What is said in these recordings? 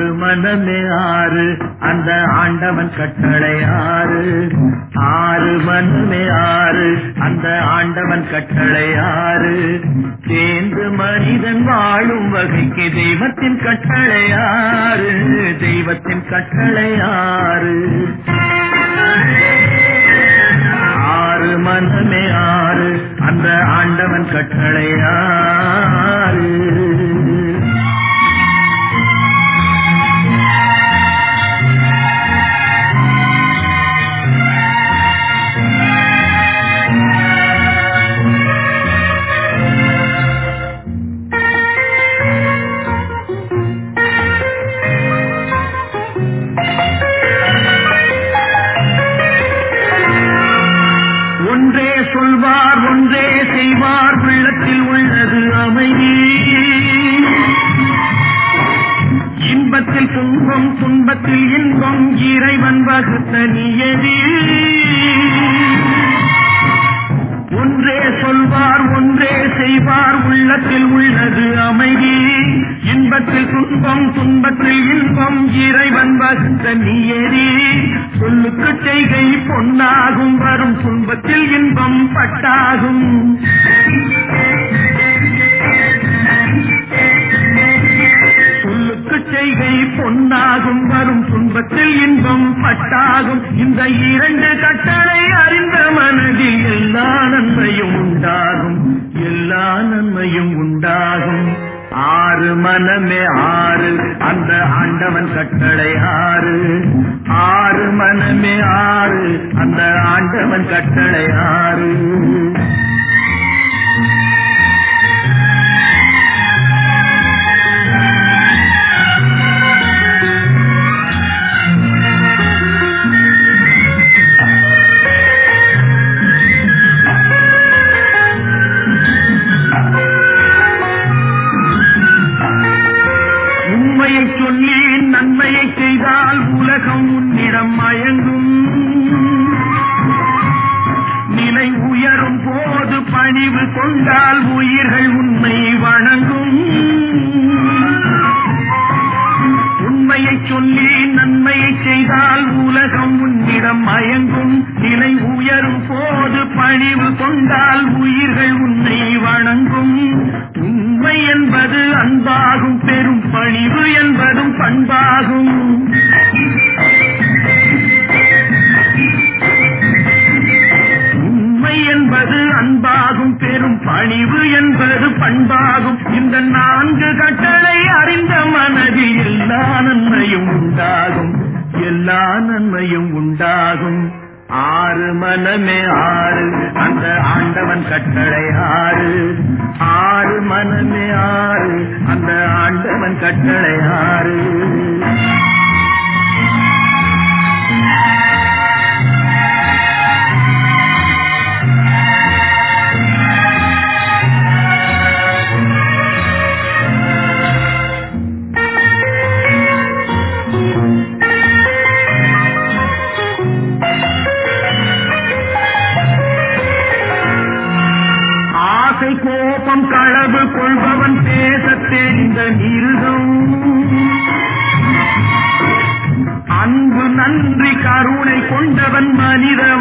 ஆறு மனமே ஆறு அந்த ஆண்டவன் கட்டளை ஆறு. ஆறு மனமே ஆறு அந்த ஆண்டவன் கட்டளை ஆறு. சேர்ந்து மனிதன் வாழும் வகைக்கு தெய்வத்தின் கட்டளை ஆறு தெய்வத்தின் கட்டளை ஆறு. ஆறு மனமே ஆறு அந்த ஆண்டவன் கட்டளை ஆறு. Omar ಕಟ್ಟಳೆಯಾರು பணிவு என்பது பண்பாகும். இந்த நான்கு கட்டளை அறிந்த மனது எல்லா நன்மையும் உண்டாகும். எல்லா நன்மையும் உண்டாகும். ஆறு மனமே ஆறு. அந்த ஆண்டவன் கட்டளை ஆறு. ஆறு மனமே ஆறு. அந்த ஆண்டவன் கட்டளை ஆறு. மிருகம் அன்பு நன்றி கருணை கொண்டவன் மனிதன்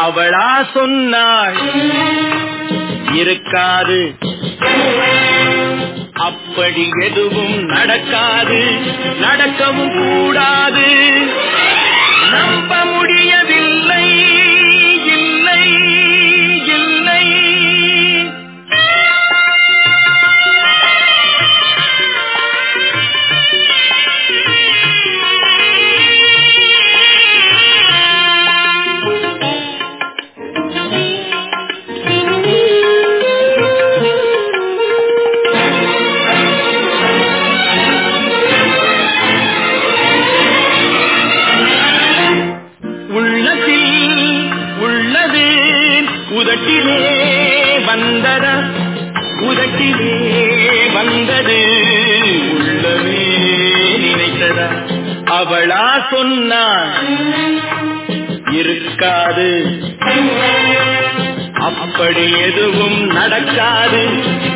அவளா சொன்னாள். இருக்காது. அப்படி எதுவும் நடக்காது. நடக்கவும் கூடாது. நம்ப முடியவில்லை. உதட்டிலே வந்தது உள்ளவே நினைத்ததா? அவளா சொன்னா இருக்காது. அப்படி எதுவும் நடக்காது.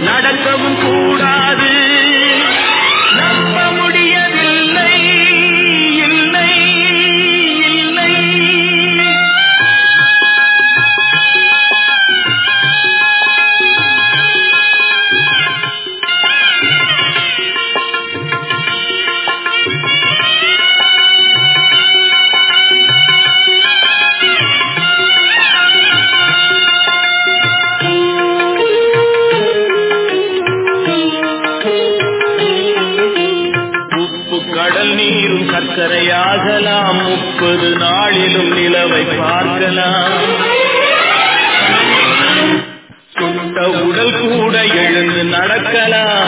நடக்கவும் கூடாது. முப்பது நாளிலும் நிலவை பார்க்கலாம். சுட்ட உடல் கூட எழுந்து நடக்கலாம்.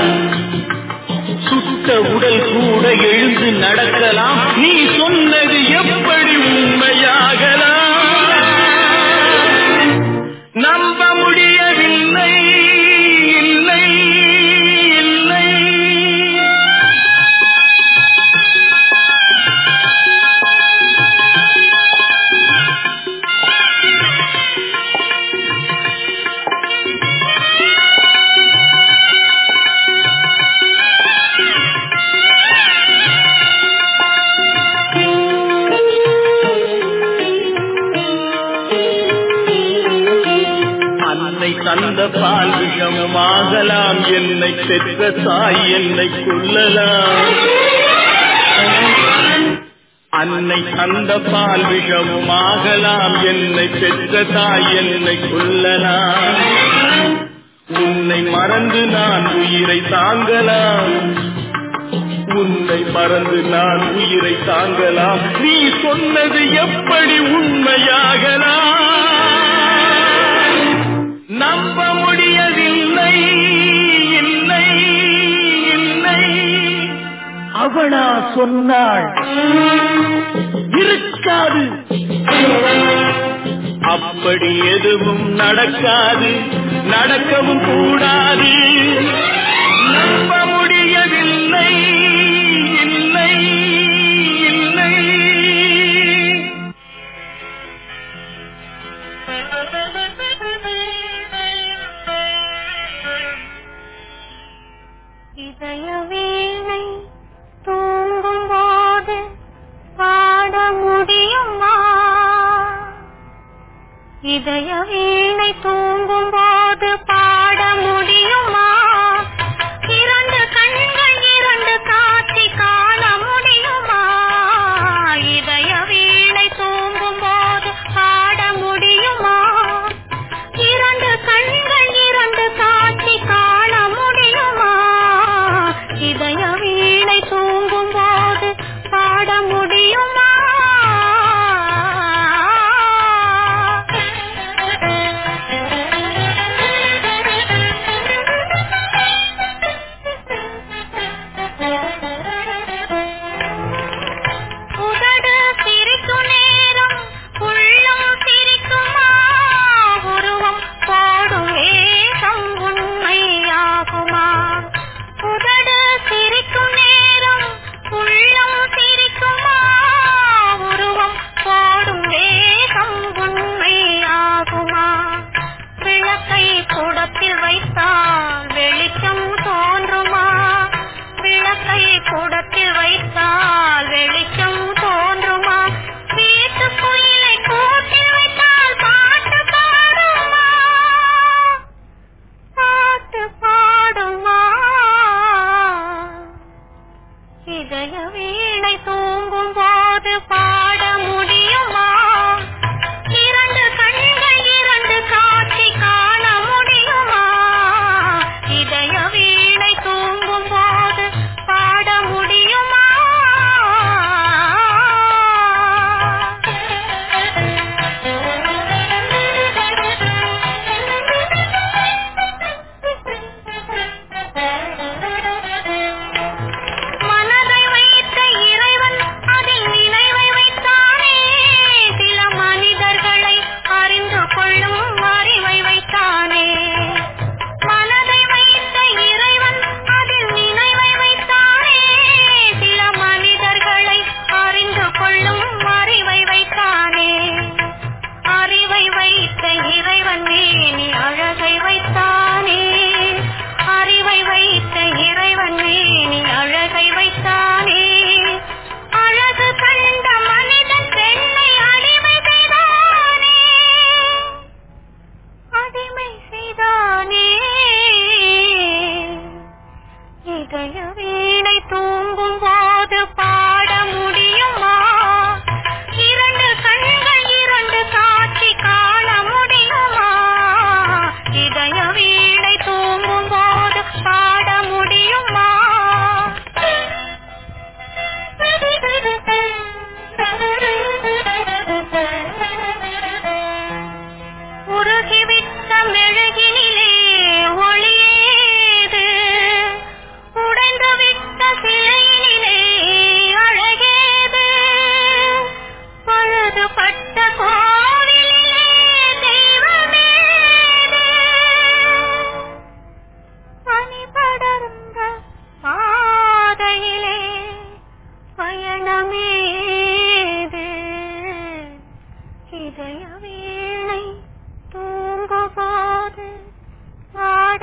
அன்னை தந்த பால் விஷமுமாகலாம் என்னை பெற்ற தாய் என்னை கொள்ளலாம் உன்னை மறந்து நான் உயிரை தாங்கலாம். உன்னை மறந்து நான் உயிரை தாங்கலாம். நீ சொன்னது எப்படி உண்மையாகலாம்? நம்ப அவளா சொன்னாள். இருக்காது. அப்படி எதுவும் நடக்காது. நடக்கவும் கூடாது. நம்ப முடியவில்லை. இல்லை இல்லை. இதய இதய வீணை தூங்கும் போது பாட முடியுமா? going to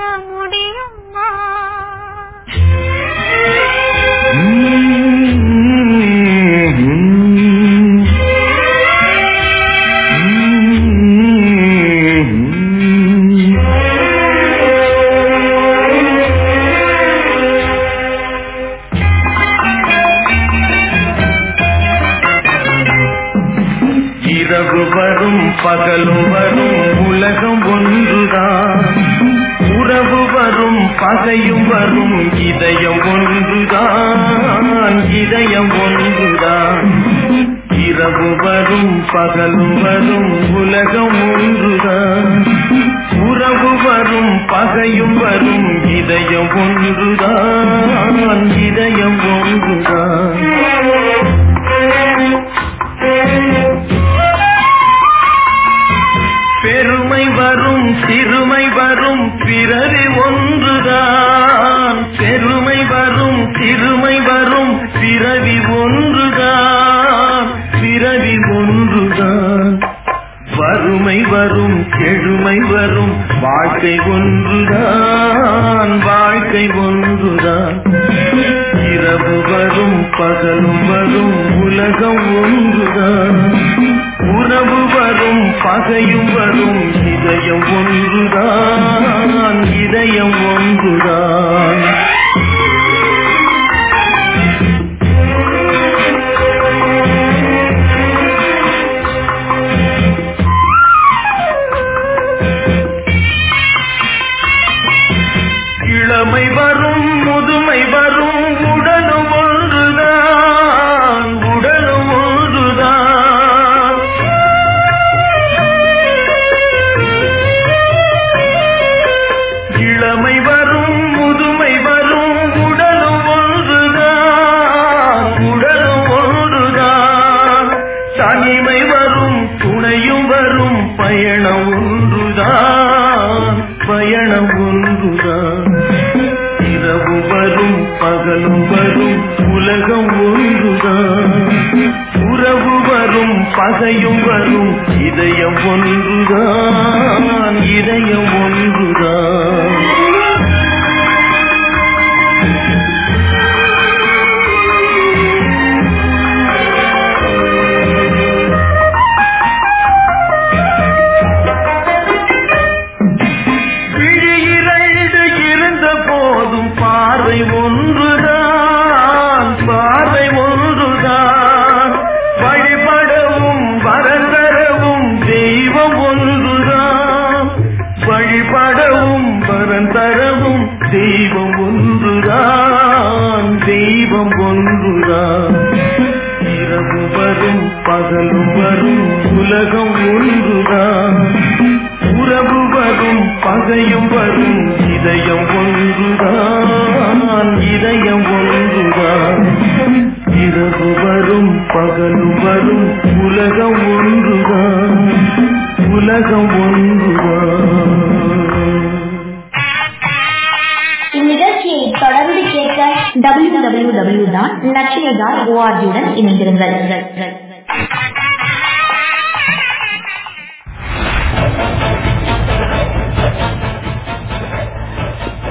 முடியுமா? பெருமை வரும் சிறுமை வரும் பிறரு ஒன்றுதான். பெருமை வரும் சிறுமை வரும் பிறவி ஒன்றுதான். பிறவி ஒன்றுதான். வறுமை வரும் கெழுமை வரும் வாழ்க்கை ஒன்றுதான். வாழ்க்கை ஒன்றுதான். பகலும் வரும் உலகம் ஒன்றுதான். உறவு வரும் பகையும் வரும் இதயம் ஒன்றுதான். இதயம் ஒன்றுதான்.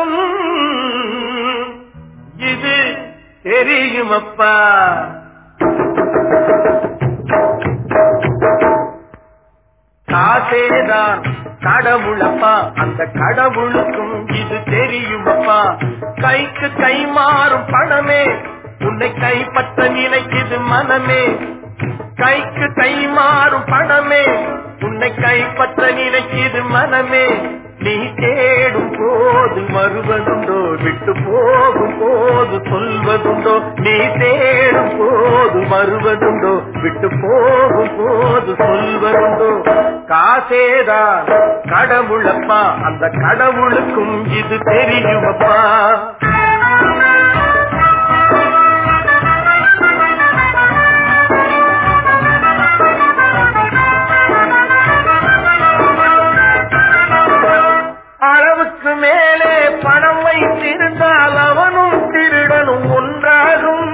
கடவுளுக்கும் இது தெரியுமப்பா. காசேதான் கடவுளப்பா. அந்த கடவுளுக்கும் இது தெரியுமப்பா. கைக்கு கை மாறும் பணமே. உன்னை கைப்பற்ற நிலைக்குது மனமே. கைக்கு கை மாறும் பணமே. உன்னை கைப்பற்ற நிலைக்குது மனமே. நீ தேடும் போது மறுவதுண்டோ விட்டு போகும் போது சொல்வதுண்டோ நீ தேடும் போது மறுவதுண்டோ விட்டு போகும் போது சொல்வதுண்டோ. காசேதான் கடவுளப்பா அந்த கடவுளுக்கும் இது தெரியுமப்பா. மேலே பணம் வைத்திருந்தால் அவனும் திருடனும் ஒன்றாகும்.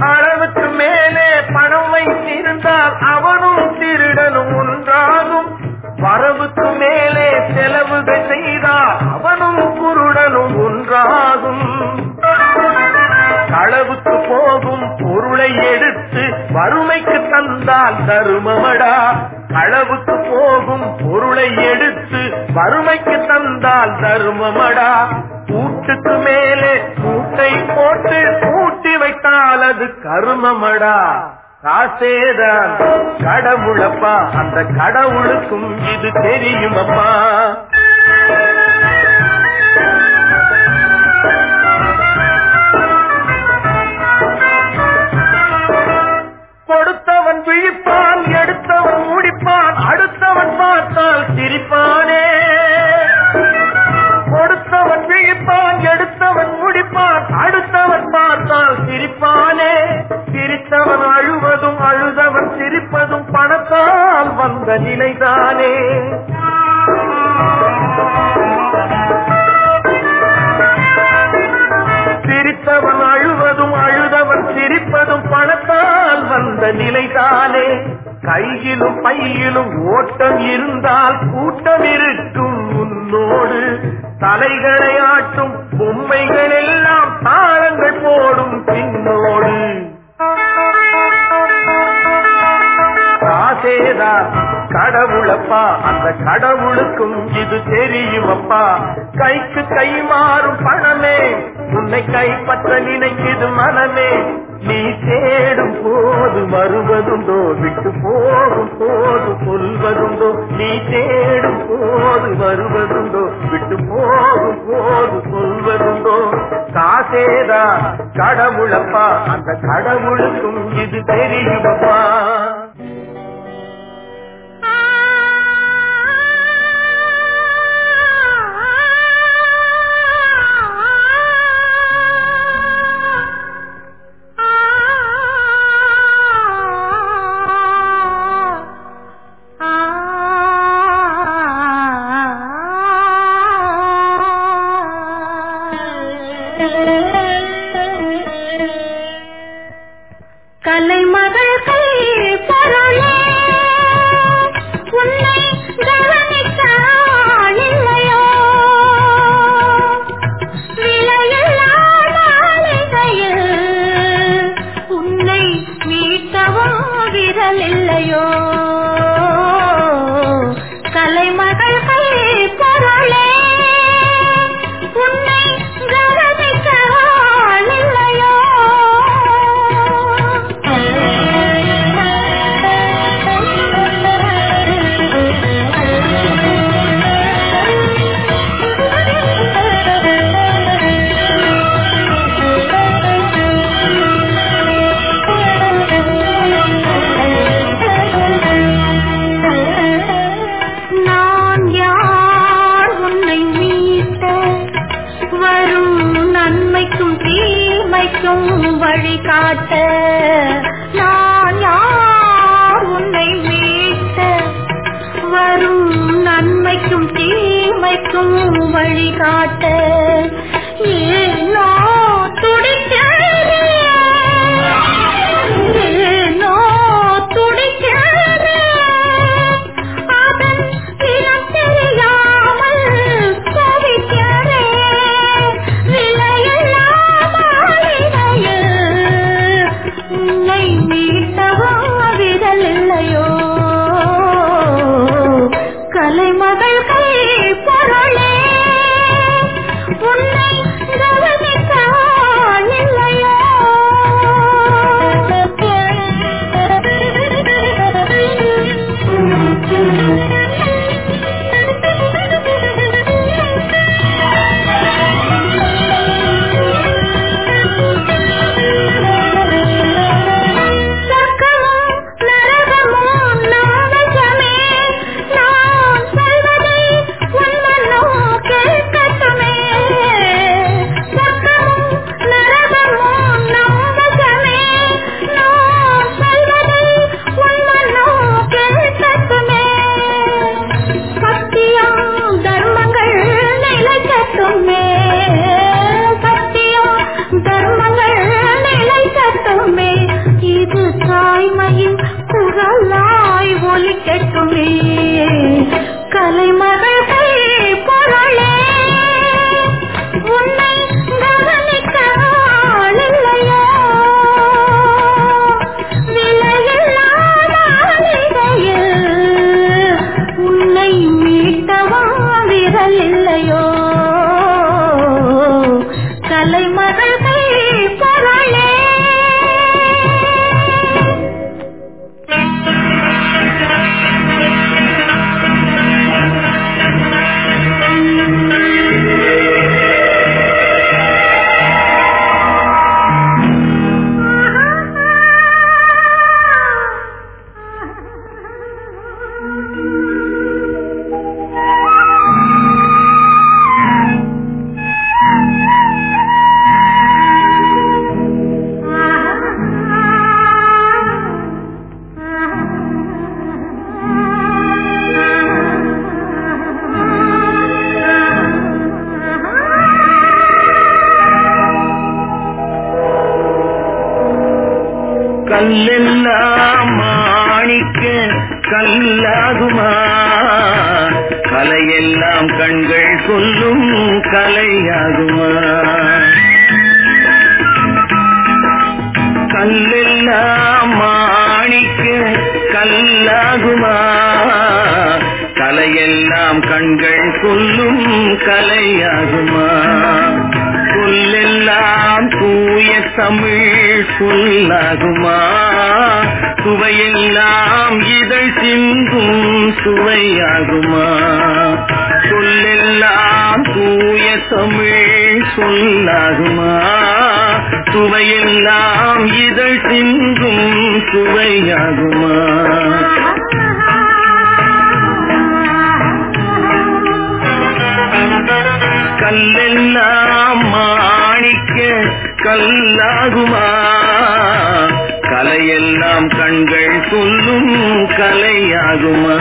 அளவுக்கு மேலே பணம் வைத்திருந்தால் அவனும் திருடனும் ஒன்றாகும். வரவுக்கு மேலே செலவுகள் செய்தால் அவனும் குருடனும் ஒன்றாகும். களவுக்கு போகும் பொருளை எடுத்து வறுமைக்கு தந்தால் தருமமடா. களவுக்கு போகும் பொருளை எடுத்து வறுமைக்கு தந்தால் தருமமடா. கூட்டுக்கு மேலே கூட்டை போட்டு கூட்டி வைத்தால் அது கருமமடா. காசேதான் கடவுளப்பா அந்த கடவுளுக்கும் இது தெரியுமப்பா. கொடுத்தவன் விழிப்பான் எடுத்தவன் முடிப்பான் அடுத்தவன் பார்த்தால் சிரிப்பானே. வந்த நிலைதானே சிரித்தவன் அழுவதும் அழுதவன் சிரிப்பதும் பணத்தால் வந்த நிலைதானே. கையிலும் பையிலும் ஓட்டம் இருந்தால் கூட்டம் இருக்கும் உன்னோடு. தலைகளை ஆட்டும் பொம்மைகளில் கடவுளப்பா அந்த கடவுளுக்கும் இது தெரியுமப்பா. கைக்கு கை மாறும் பணமே உன்னை கைப்பற்ற நினைக்குது மனமே. நீ தேடும் போது வருவதுண்டோ விட்டு போகும் போது சொல்வதுண்டோ. நீ தேடும் போது வருவதுண்டோ விட்டு போகும் போது சொல்வதுண்டோ. காசேதா கடவுளப்பா அந்த கடவுளுக்கும் இது தெரியுமப்பா. தமிழ் புல்லகுமா சுவையெல்லாம் இதை சிந்தும் சுவையாகுமா? சொல்லெல்லாம் தூய தமிழ் சொல்லாகுமா? சுவையெல்லாம் இதை சிந்தும் சுவையாகுமா? கல்லெல்லாம் கல்லாகுமா? கலையெல்லாம் கண்கள் சொல்லும் கலையாகுமா?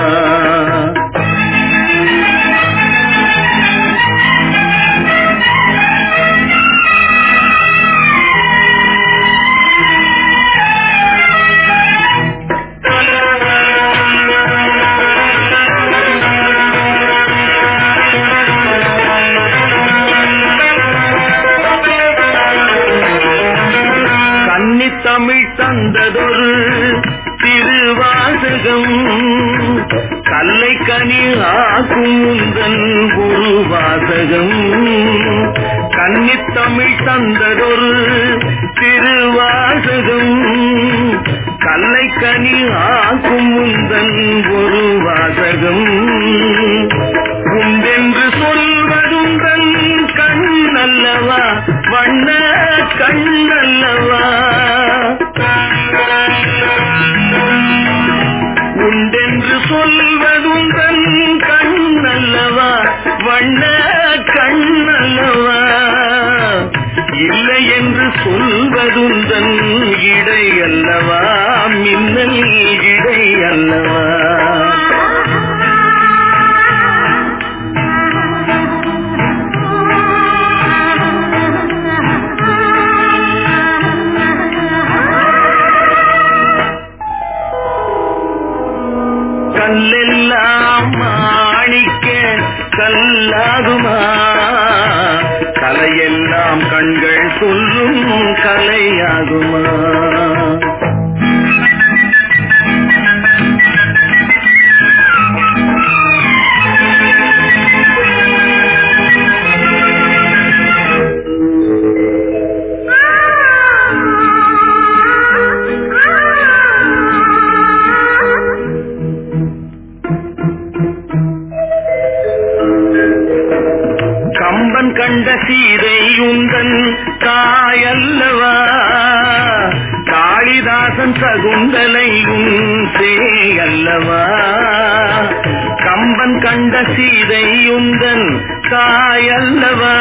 tan சகுந்தலை உன் அல்லவா கம்பன் கண்ட சீதை உந்தன் தாயல்லவா?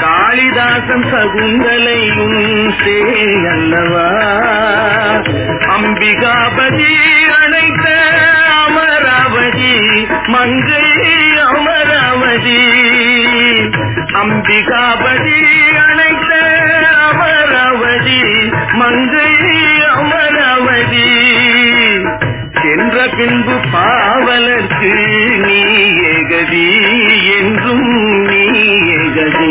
காளிதாசன் சகுந்தலை உன் அல்லவா அம்பிகாபதி அணைத்த அமராவதி மங்கை அமராவதி. அம்பிகாபதி அணைத்த அமராவதி மங்கை சென்ற பின்பு பாவலர்க்கு நீ ஏகதி என்றும் நீ ஏகதி.